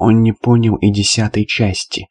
он не понял и десятой части,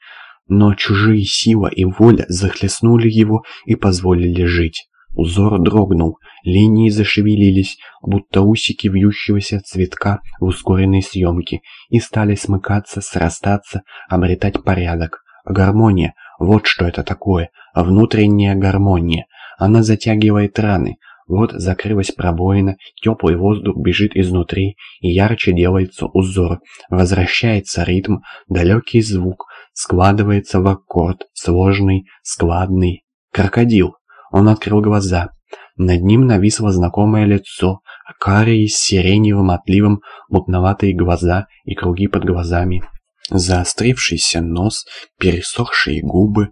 но чужие сила и воля захлестнули его и позволили жить. Узор дрогнул, линии зашевелились, будто усики вьющегося цветка в ускоренной съемке, и стали смыкаться, срастаться, обретать порядок. Гармония, вот что это такое, внутренняя гармония. Она затягивает раны, вот закрылась пробоина, теплый воздух бежит изнутри, и ярче делается узор, возвращается ритм, далекий звук, складывается в аккорд, сложный, складный. Крокодил. Он открыл глаза. Над ним нависло знакомое лицо, карие с сиреневым отливом, мутноватые глаза и круги под глазами. Заострившийся нос, пересохшие губы.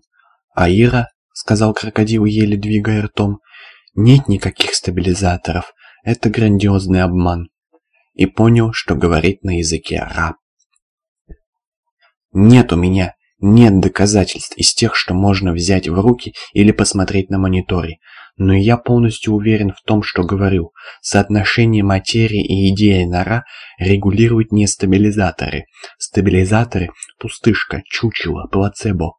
«Аира», — сказал крокодил, еле двигая ртом, — «нет никаких стабилизаторов, это грандиозный обман». И понял, что говорит на языке раб. «Нет у меня нет доказательств из тех, что можно взять в руки или посмотреть на мониторе, но я полностью уверен в том, что говорю. Соотношение материи и идеи нора регулируют не стабилизаторы. Стабилизаторы – пустышка, чучело, плацебо.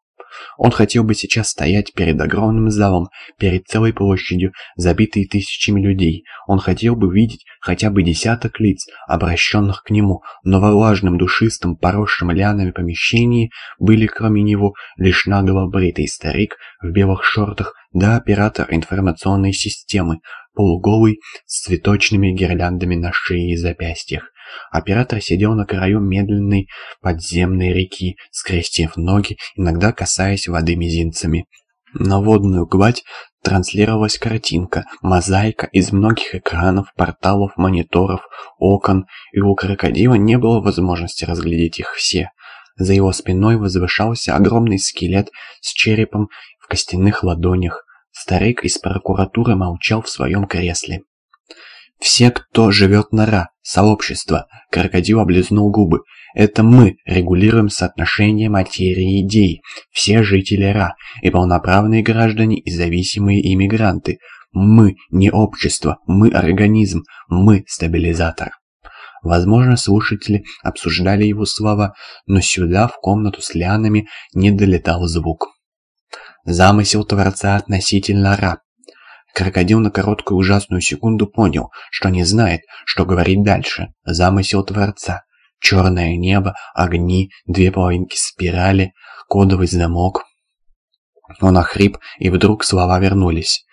Он хотел бы сейчас стоять перед огромным залом, перед целой площадью, забитой тысячами людей. Он хотел бы видеть хотя бы десяток лиц, обращенных к нему, но во влажном, душистом, поросшем лианами помещении были кроме него лишь наголо бритый старик в белых шортах да оператор информационной системы, полуголый, с цветочными гирляндами на шее и запястьях. Оператор сидел на краю медленной подземной реки, скрестив ноги, иногда касаясь воды мизинцами. На водную гладь транслировалась картинка, мозаика из многих экранов, порталов, мониторов, окон, и у крокодила не было возможности разглядеть их все. За его спиной возвышался огромный скелет с черепом в костяных ладонях. Старик из прокуратуры молчал в своем кресле. «Все, кто живет на Ра, сообщество», — крокодил облизнул губы. «Это мы регулируем соотношение материи и идей, все жители Ра, и полноправные граждане и зависимые иммигранты. Мы не общество, мы организм, мы стабилизатор». Возможно, слушатели обсуждали его слова, но сюда, в комнату с лианами, не долетал звук. Замысел Творца относительно Ра Крокодил на короткую ужасную секунду понял, что не знает, что говорить дальше. Замысел Творца. Черное небо, огни, две половинки спирали, кодовый замок. Он охрип, и вдруг слова вернулись.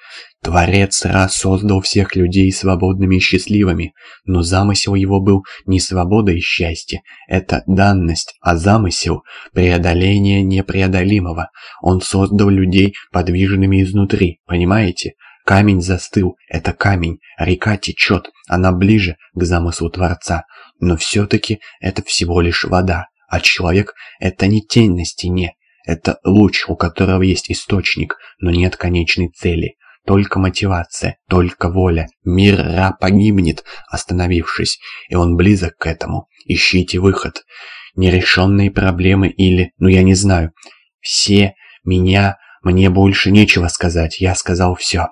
Творец раз создал всех людей свободными и счастливыми, но замысел его был не свобода и счастье, это данность, а замысел – преодоление непреодолимого. Он создал людей подвижными изнутри, понимаете? Камень застыл, это камень, река течет, она ближе к замыслу Творца, но все-таки это всего лишь вода, а человек – это не тень на стене, это луч, у которого есть источник, но нет конечной цели. Только мотивация, только воля. Мир Ра погибнет, остановившись, и он близок к этому. Ищите выход. Нерешенные проблемы или, ну я не знаю. Все, меня, мне больше нечего сказать, я сказал все.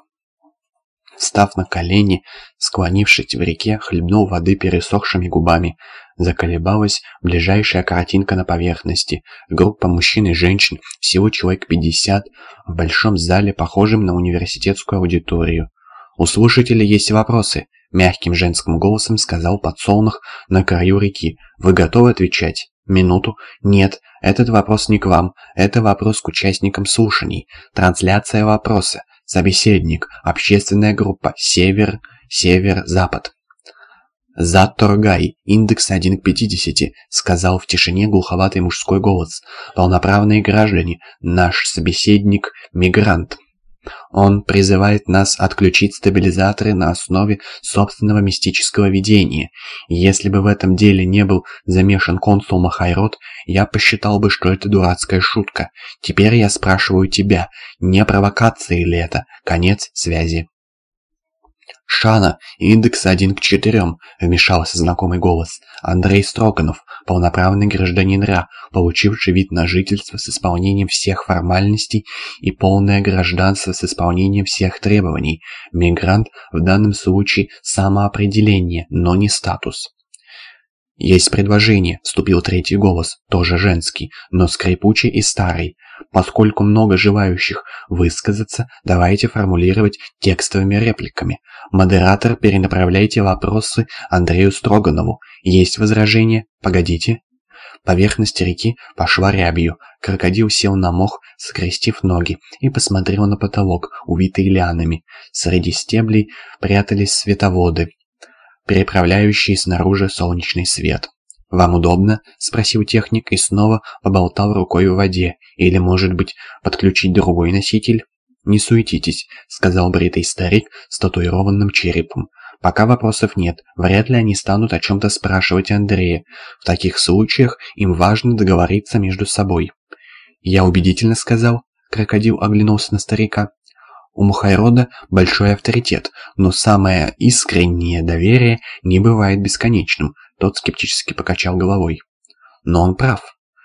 Встав на колени, склонившись в реке, хлебнул воды пересохшими губами. Заколебалась ближайшая картинка на поверхности. Группа мужчин и женщин, всего человек 50, в большом зале, похожем на университетскую аудиторию. «У слушателей есть вопросы», — мягким женским голосом сказал подсолнух на краю реки. «Вы готовы отвечать?» «Минуту. Нет, этот вопрос не к вам. Это вопрос к участникам слушаний. Трансляция вопроса. Собеседник. Общественная группа. Север, север, запад. «Заторгай, индекс 1 к 50», — сказал в тишине глуховатый мужской голос. «Полноправные граждане, наш собеседник — мигрант». Он призывает нас отключить стабилизаторы на основе собственного мистического видения. Если бы в этом деле не был замешан консул Махайрод, я посчитал бы, что это дурацкая шутка. Теперь я спрашиваю тебя, не провокация ли это? Конец связи. «Шана, индекс один к четырем», — вмешался знакомый голос. Андрей Строганов, полноправный гражданин РА, получивший вид на жительство с исполнением всех формальностей и полное гражданство с исполнением всех требований. Мигрант в данном случае самоопределение, но не статус. «Есть предложение», — вступил третий голос, тоже женский, но скрипучий и старый. «Поскольку много желающих высказаться, давайте формулировать текстовыми репликами. Модератор, перенаправляйте вопросы Андрею Строганову. Есть возражения? Погодите». Поверхность реки пошла рябью. Крокодил сел на мох, скрестив ноги, и посмотрел на потолок, увитый лианами. Среди стеблей прятались световоды, переправляющие снаружи солнечный свет. «Вам удобно?» – спросил техник и снова поболтал рукой в воде. «Или, может быть, подключить другой носитель?» «Не суетитесь», – сказал бритый старик с татуированным черепом. «Пока вопросов нет, вряд ли они станут о чем-то спрашивать Андрея. В таких случаях им важно договориться между собой». «Я убедительно сказал?» – крокодил оглянулся на старика. У Мухайрода большой авторитет, но самое искреннее доверие не бывает бесконечным. Тот скептически покачал головой. Но он прав.